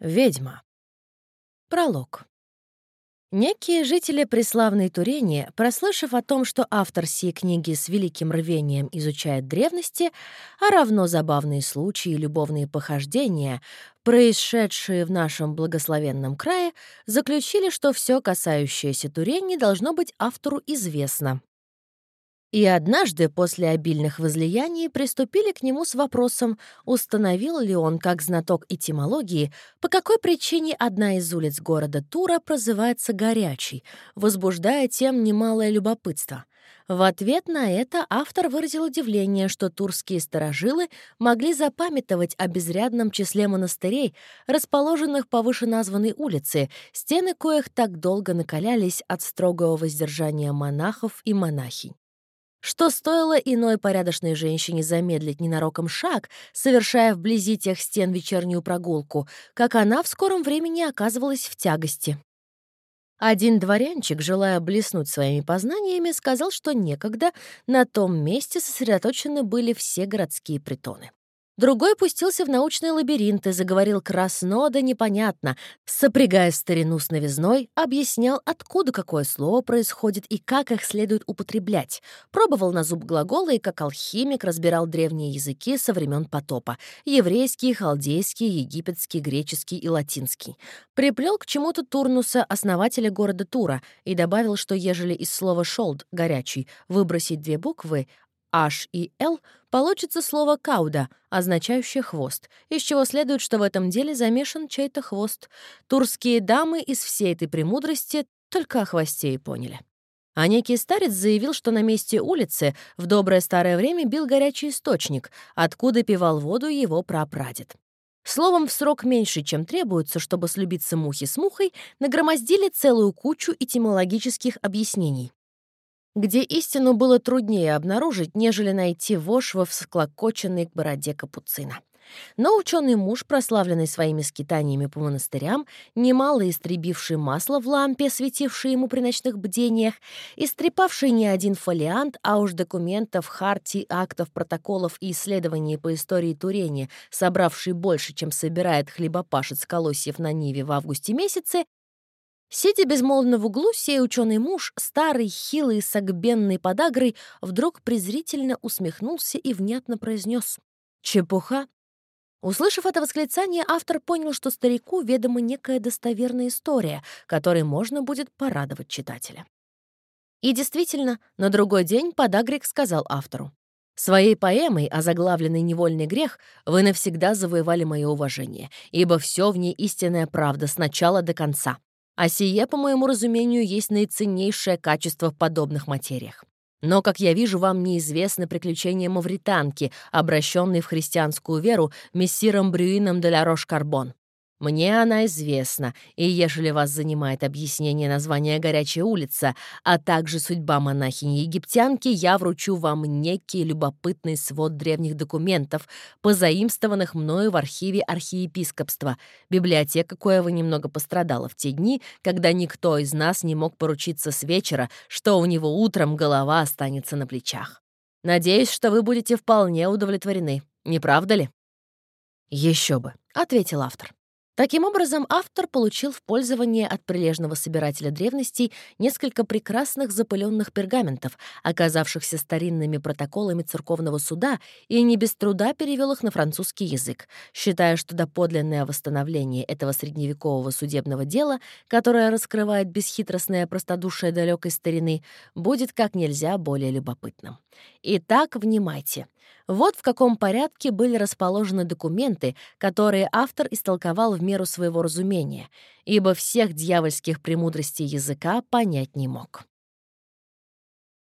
Ведьма. Пролог. Некие жители преславной Турени, прослышав о том, что автор сей книги с великим рвением изучает древности, а равно забавные случаи и любовные похождения, происшедшие в нашем благословенном крае, заключили, что все касающееся Турени должно быть автору известно. И однажды после обильных возлияний приступили к нему с вопросом, установил ли он, как знаток этимологии, по какой причине одна из улиц города Тура прозывается «горячей», возбуждая тем немалое любопытство. В ответ на это автор выразил удивление, что турские сторожилы могли запамятовать о безрядном числе монастырей, расположенных по вышеназванной улице, стены коих так долго накалялись от строгого воздержания монахов и монахинь что стоило иной порядочной женщине замедлить ненароком шаг, совершая вблизи тех стен вечернюю прогулку, как она в скором времени оказывалась в тягости. Один дворянчик, желая блеснуть своими познаниями, сказал, что некогда на том месте сосредоточены были все городские притоны. Другой пустился в научный лабиринт и заговорил красно да непонятно, сопрягая старину с новизной, объяснял, откуда какое слово происходит и как их следует употреблять. Пробовал на зуб глаголы и как алхимик разбирал древние языки со времен потопа — еврейский, халдейский, египетский, греческий и латинский. Приплел к чему-то Турнуса, основателя города Тура, и добавил, что ежели из слова «шолд» — горячий выбросить две буквы — H и L получится слово «кауда», означающее «хвост», из чего следует, что в этом деле замешан чей-то хвост. Турские дамы из всей этой премудрости только о хвосте и поняли. А некий старец заявил, что на месте улицы в доброе старое время бил горячий источник, откуда пивал воду его прапрадед. Словом, в срок меньше, чем требуется, чтобы слюбиться мухи с мухой, нагромоздили целую кучу этимологических объяснений где истину было труднее обнаружить, нежели найти вошь во всклокоченной бороде капуцина. Но ученый муж, прославленный своими скитаниями по монастырям, немало истребивший масло в лампе, светившее ему при ночных бдениях, истрепавший не один фолиант, а уж документов, хартий, актов, протоколов и исследований по истории Турени, собравший больше, чем собирает хлебопашец Колосьев на Ниве в августе месяце, Сидя безмолвно в углу, сей ученый муж, старый, хилый, согбенный подагрой, вдруг презрительно усмехнулся и внятно произнес «Чепуха». Услышав это восклицание, автор понял, что старику ведома некая достоверная история, которой можно будет порадовать читателя. И действительно, на другой день подагрик сказал автору Своей поэмой, озаглавленной «Невольный грех», вы навсегда завоевали мое уважение, ибо все в ней истинная правда с начала до конца. А сие, по моему разумению, есть наиценнейшее качество в подобных материях. Но, как я вижу, вам неизвестны приключения мавританки, обращенной в христианскую веру мессиром Брюином де ла Рош-Карбон. Мне она известна, и ежели вас занимает объяснение названия «Горячая улица», а также судьба монахини-египтянки, я вручу вам некий любопытный свод древних документов, позаимствованных мною в архиве архиепископства, библиотека коего немного пострадала в те дни, когда никто из нас не мог поручиться с вечера, что у него утром голова останется на плечах. Надеюсь, что вы будете вполне удовлетворены, не правда ли? Еще бы», — ответил автор. Таким образом, автор получил в пользование от прилежного собирателя древностей несколько прекрасных запыленных пергаментов, оказавшихся старинными протоколами церковного суда, и не без труда перевел их на французский язык, считая, что доподлинное восстановление этого средневекового судебного дела, которое раскрывает бесхитростное простодушие далекой старины, будет как нельзя более любопытным. Итак, внимайте. Вот в каком порядке были расположены документы, которые автор истолковал в меру своего разумения, ибо всех дьявольских премудростей языка понять не мог.